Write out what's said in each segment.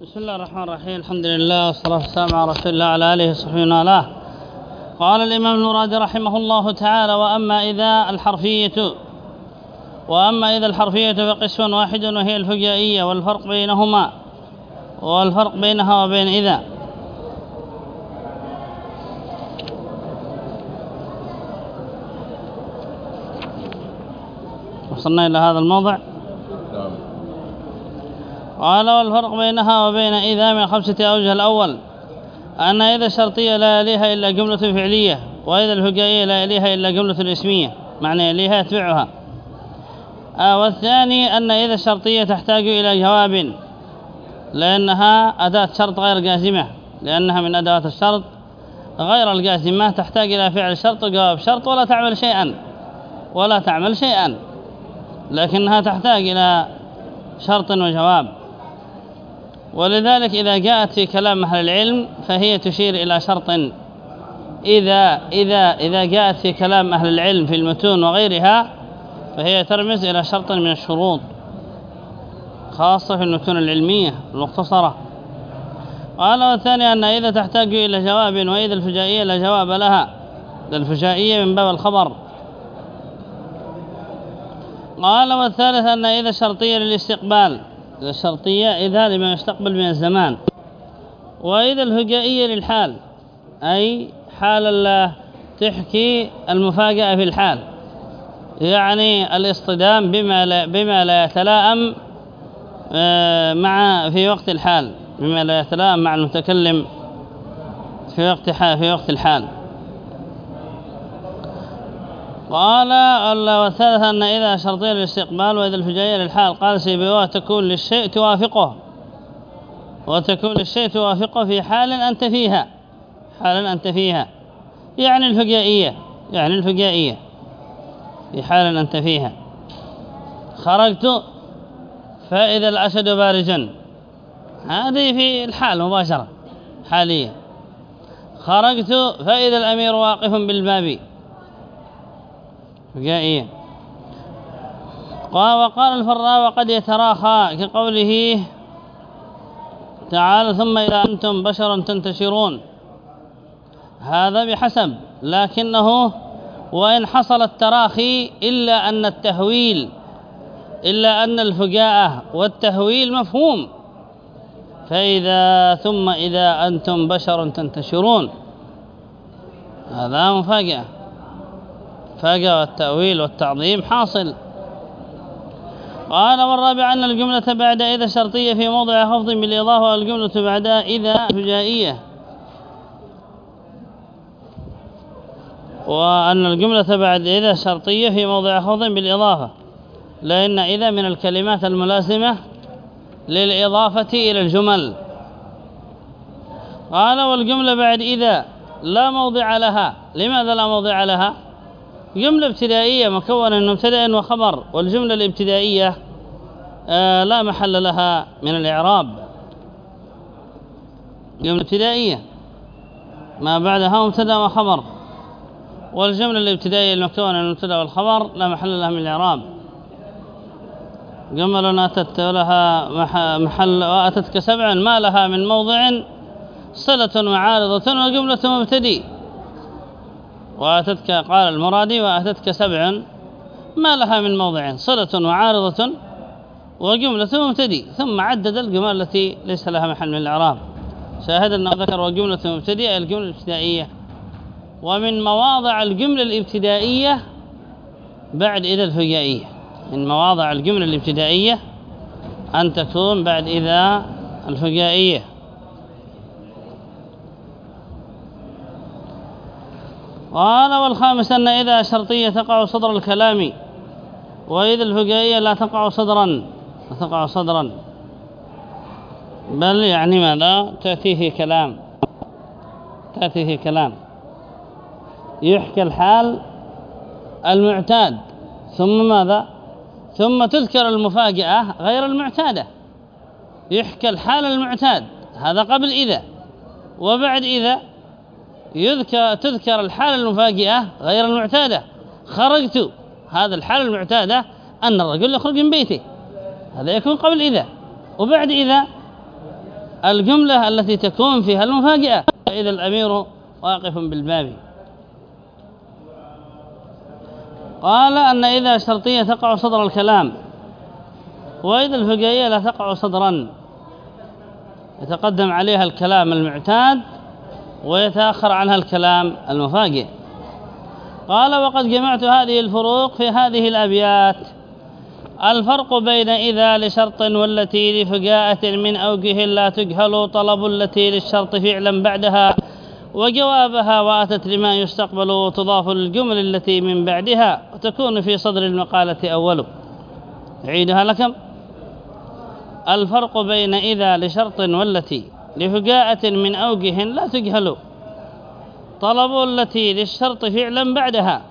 بسم الله الرحمن الرحيم الحمد لله والصلاة والسلام على رسول الله على آله وصحبه وآله قال الإمام المراد رحمه الله تعالى وأما إذا الحرفية وأما إذا الحرفية فقسم واحد وهي الفجائية والفرق بينهما والفرق بينها وبين إذا وصلنا إلى هذا الموضع قال والفرق بينها وبين إذا من خمسة أوجه الأول أن إذا الشرطية لا يليها إلا جملة فعلية وإذا الهجائية لا يليها إلا جملة اسمية معنى يليها يتبعها آه والثاني أن إذا الشرطية تحتاج إلى جواب لأنها أداة شرط غير جازمة لأنها من أدوات الشرط. غير الجازمة تحتاج إلى فعل شرط وجواب شرط ولا تعمل شيئا ولا تعمل شيئا لكنها تحتاج إلى شرط وجواب. ولذلك إذا جاءت في كلام أهل العلم فهي تشير إلى شرط إذا, إذا, إذا جاءت في كلام أهل العلم في المتون وغيرها فهي ترمز إلى شرط من الشروط خاصة في المتون العلمية المختصرة. قال والثاني أن إذا تحتاج إلى جواب وإذا الفجائية لا جواب لها الفجائية من باب الخبر. قال والثالث أن إذا شرطية للاستقبال الشرطية إذا لما يستقبل من الزمان. وإذا الهجائية للحال أي حال الله تحكي المفاجأة في الحال. يعني الاصطدام بما لا, بما لا يتلائم آه، مع في وقت الحال. بما لا يتلائم مع المتكلم في وقت في وقت الحال. قال والثالث أن إذا شرطية للاستقبال وإذا الفجائية للحال قال سيبواه تكون للشيء توافقه. وتكون للشيء توافقه في حال أنت فيها. حال أنت فيها. يعني الفجائية يعني الفجائية في حال أنت فيها. خرجت فإذا الأسد بارجا هذه في الحال مباشرة. حاليا خرجت فإذا الأمير واقف بالباب. فجائية قال وقال الفراء وقد يتراخى كقوله تعالى ثم إذا أنتم بشرا تنتشرون. هذا بحسب لكنه وإن حصل التراخي إلا أن التهويل إلا أن الفجاءة والتهويل مفهوم. فإذا ثم إذا أنتم بشر تنتشرون. هذا مفاجأة. فجاء التأويل والتعظيم حاصل. قال والرابع أن الجملة بعد إذا شرطية في موضع خفض بالإضافة والجملة بعد إذا فجائية وأن الجملة بعد إذا شرطية في موضع خفض بالإضافة لأن إذا من الكلمات الملازمة للإضافة إلى الجمل. قال والجملة بعد إذا لا موضع لها. لماذا لا موضع لها؟ جملة ابتدائية مكونة من مبتدأ وخبر والجملة الابتدائية آه لا محل لها من الإعراب. جملة ابتدائية ما بعدها مبتدأ وخبر. والجملة الابتدائية المكونة من المبتدا والخبر لا محل لها من الإعراب. جمل أتت لها محل وأتتك سبعا ما لها من موضع صلة وعارضة وجملة مبتدئ. وأتتك قال المرادي وأتتك سبع ما لها من موضع صلة وعارضة وجملة مبتدي ثم عدد الجمل التي ليس لها محل من الإعراب. شاهد أنه ذكر وجملة مبتدئة الجملة الابتدائية. ومن مواضع الجملة الابتدائية بعد إذا الفجائية من مواضع الجملة الابتدائية أن تكون بعد إذا الفجائية قال والخامس أن إذا شرطية تقع صدر الكلام وإذا الفقائية لا تقع صدرا لا تقع صدرا. بل يعني ماذا؟ تأتي في كلام. تأتي في كلام. يحكى الحال المعتاد. ثم ماذا؟ ثم تذكر المفاجأة غير المعتادة. يحكى الحال المعتاد. هذا قبل إذا. وبعد إذا يذكر تذكر الحالة المفاجئة غير المعتادة. خرجت. هذا الحالة المعتادة أن الرجل يخرج من بيته. هذا يكون قبل إذا. وبعد إذا الجملة التي تكون فيها المفاجأة فإذا الأمير واقف بالباب. قال أن إذا شرطية تقع صدر الكلام. وإذا الفقهية لا تقع صدرا. يتقدم عليها الكلام المعتاد. ويتأخر عنها الكلام المفاجئ. قال وقد جمعت هذه الفروق في هذه الأبيات. الفرق بين إذا لشرط والتي لفجاءة من أوجه لا تجهل طلب التي للشرط فعلا بعدها وجوابها وآتت لما يستقبل وتضاف للجمل التي من بعدها وتكون في صدر المقالة أول. عيدها لكم. الفرق بين إذا لشرط والتي لفجاءة من أوجه لا تجهل طلب التي للشرط فعلا بعدها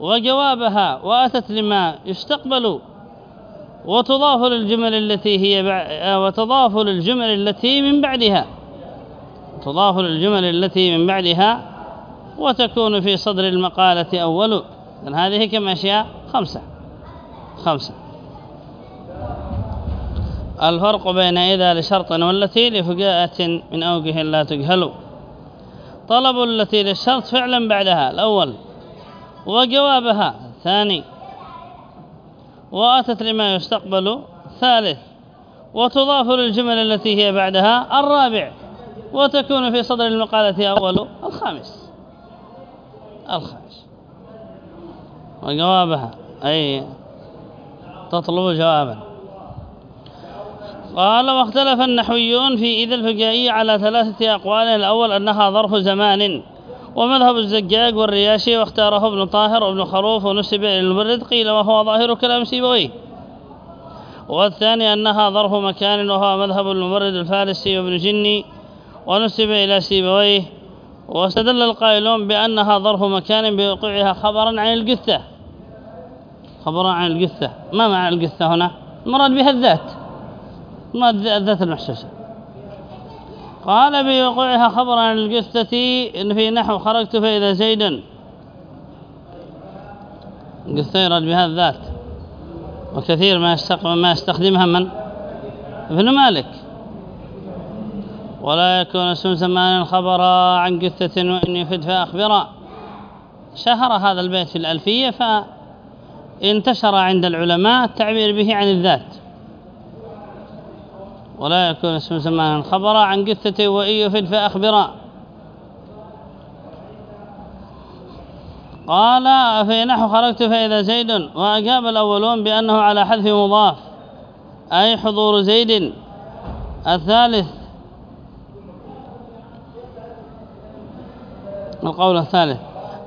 وجوابها وآتت لما يستقبل وتضاف للجمل التي هي وتضاف للجمل التي من بعدها تضاف للجمل التي من بعدها وتكون في صدر المقالة أول. هذه كم أشياء؟ خمسة. خمسة. الفرق بين إذا لشرط والتي لفجاءة من أوجه لا تجهل. طلب التي للشرط فعلا بعدها. الأول وجوابها. ثاني وأتت لما يستقبل. ثالث وتضاف للجمل التي هي بعدها. الرابع وتكون في صدر المقالة أول. الخامس. الخامس. وجوابها. أي تطلب جوابا. قال واختلف النحويون في إذا الفجائية على ثلاثة أقوال. الأول أنها ظرف زمان ومذهب الزجاج والرياشي واختاره ابن طاهر وابن خروف ونسب إلى المبرد قيل وهو ظاهر كلام سيبويه والثاني أنها ظرف مكان وهو مذهب المبرد الفارسي وابن جني ونسب إلى سيبويه واستدل القائلون بأنها ظرف مكان بوقوعها خبرا عن الجثة. خبرا عن الجثة. ما معنى الجثة هنا؟ مراد بها الذات. ما الذات المحسوسة. قال بوقوعها خبرا عن إن في نحو خرجت فإذا زيدا الجثة يراد بها الذات. وكثير ما ما يستخدمها من؟ ابن مالك. ولا يكون اسم زمان خبرا عن جثة وإن يفد فأخبرا شهر هذا البيت في الألفية فانتشر عند العلماء التعبير به عن الذات. ولا يكون اسم زمان خبرا عن جثة وإن يفد فأخبرا قال في نحو خرجت فإذا زيد؟ وأجاب الأولون بأنه على حذف مضاف أي حضور زيد. الثالث القول الثالث.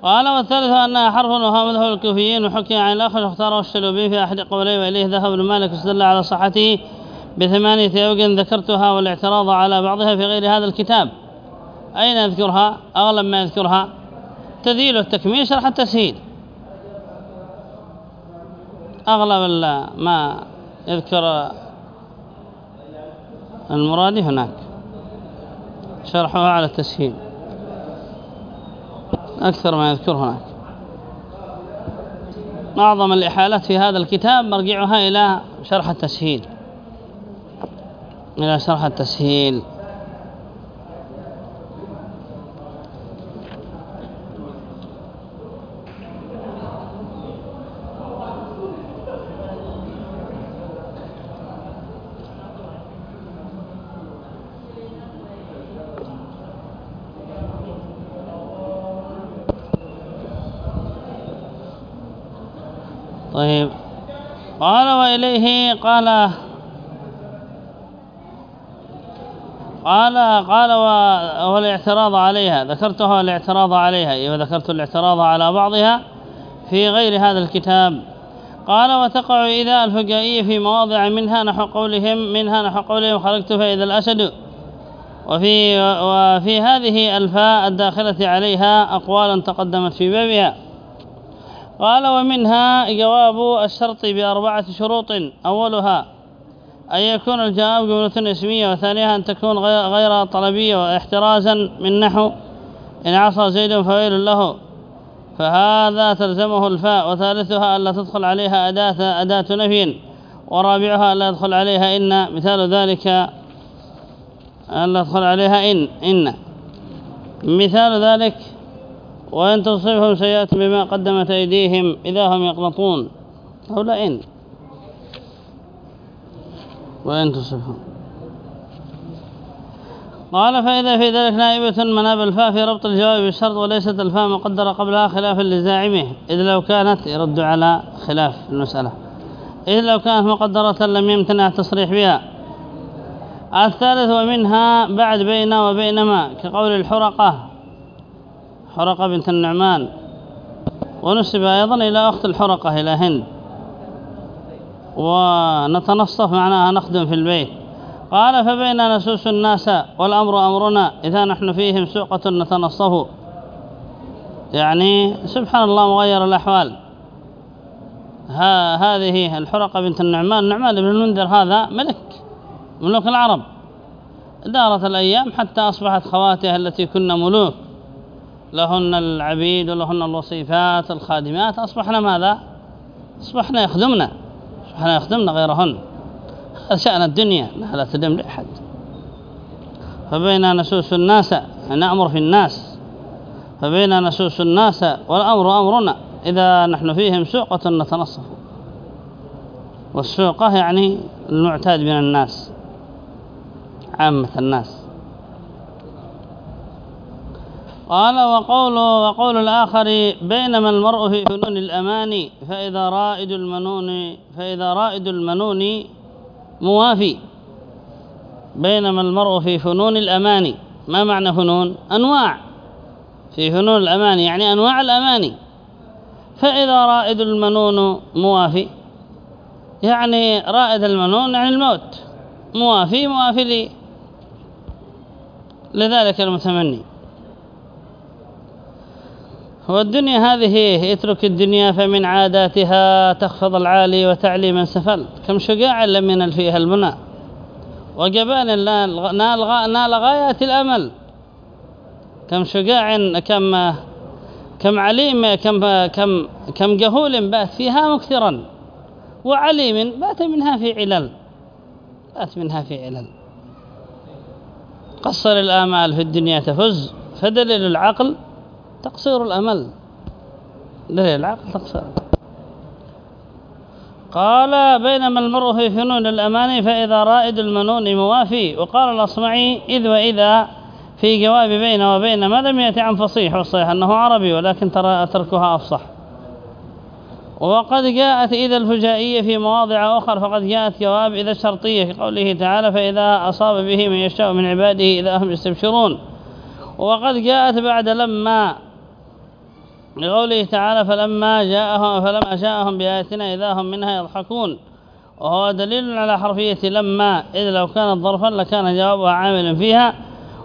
قال والثالث أنها حرف وهو مذهب الكوفيين وحكي عن الآخر واختاره الشلوبي في أحد قوليه وإليه ذهب ابن مالك استدل على صحته بثمانية أوج ذكرتها والاعتراض على بعضها في غير هذا الكتاب. أين يذكرها أغلب ما يذكرها تذيل التكميل شرح التسهيل. أغلب ما يذكر المرادي هناك. شرحها على التسهيل. أكثر ما يذكر هناك. أعظم الإحالات في هذا الكتاب مرجعها إلى شرح التسهيل. إلى شرح التسهيل. طيب. قال وإليه قال قال قال والاعتراض عليها. ذكرتها الاعتراض عليها وذكرت الاعتراض على بعضها في غير هذا الكتاب. قال وتقع إذا الفقائية في مواضع منها نحو قولهم منها نحو قولهم خرجت فإذا الأسد. وفي, وفي هذه الفاء الداخلة عليها أقوالا تقدمت في بابها. قال ومنها جواب الشرط بأربعة شروط. أولها أن يكون الجواب جملة اسمية وثانيها أن تكون غير طلبية واحترازا من نحو إن عصى زيد فويل له. فهذا تلزمه الفاء وثالثها ألا تدخل عليها أداة, أداة نفي ورابعها ألا يدخل عليها إن. مثال ذلك أن ندخل عليها إن إن. مثال ذلك وإن تصفهم سيئات بما قدمت أيديهم إذا هم يقنطون. أو لا إن. وإن تصفهم قال فإذا في ذلك نائبة مناب الفاء في ربط الجواب بالشرط وليست الفاء مقدرة قبلها خلافا لزاعمه إذ لو كانت يرد على خلاف المسألة. إذ لو كانت مقدرة لم يمتنع التصريح بها. الثالث ومنها بعد بين وبينما كقول الحرقة. حرقة بنت النعمان. ونسب أيضا إلى أخت الحرقة إلى هند. ونتنصف معناها نخدم في البيت. قال فبين نسوس الناس والأمر أمرنا إذا نحن فيهم سوقة نتنصف. يعني سبحان الله مغير الأحوال. ها هذه الحرقة بنت النعمان. النعمان بن المنذر هذا ملك ملوك العرب. دارت الأيام حتى أصبحت خواتها التي كن ملوك. لهن العبيد ولهن الوصيفات الخادمات. أصبحنا ماذا؟ أصبحنا يخدمنا أصبحنا يخدمنا غيرهن. شأن الدنيا لا تدم لأحد. فبين نسوس الناس نأمر في الناس. فبين نسوس الناس والأمر أمرنا. إذا نحن فيهم سوقة نتنصف. والسوقة يعني المعتاد من الناس عامة الناس. قال وقول وقول الآخر بينما المرء في فنون الأمان فإذا رائد المنون فإذا رائد المنون موافي. بينما المرء في فنون الأمان ما معنى فنون؟ أنواع. في فنون الأمان يعني أنواع الأماني فإذا رائد المنون موافي. يعني رائد المنون يعني الموت. موافي موافي لي. لذلك المتمني. والدنيا هذه يترك الدنيا فمن عاداتها تخفض العالي وتعلي من سفل. كم شجاع لم ينل فيها المنى. وجبان نال غايات الأمل. كم شجاع كم كم عليم كم كم كم جهول بات فيها مكثرا. وعليم بات منها في علل. بات منها في علل. قصر الآمال في الدنيا تفز. فدليل العقل تقصير الأمل. العقل تقصير. قال بينما المرء في فنون الأمان فإذا رائد المنون موافي. وقال الأصمعي إذ وإذا في جواب بين وبين ما لم يأتي عن فصيح والصيح أنه عربي ولكن ترى تركها أفصح. وقد جاءت إذا الفجائية في مواضع أخرى فقد جاءت جواب إذا الشرطية في قوله تعالى فإذا أصاب به من يشاء من عباده إذا هم يستبشرون. وقد جاءت بعد لما لقوله تعالى فلما جاءهم فلما جاءهم بآياتنا إذا هم منها يضحكون. وهو دليل على حرفية لما إذ لو كانت ظرفا لكان جوابها عاملا فيها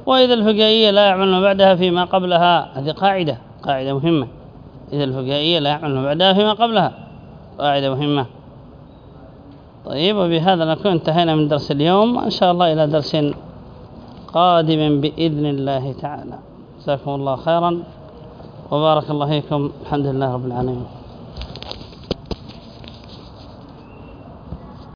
وإذا الفقائية لا يعمل بعدها فيما قبلها. هذه قاعدة قاعدة مهمة. إذا الفقائية لا يعمل بعدها فيما قبلها. قاعدة مهمة. طيب وبهذا نكون انتهينا من درس اليوم. إن شاء الله إلى درس قادم بإذن الله تعالى. جزاكم الله خيرا. وبارك الله فيكم الحمد لله رب العالمين.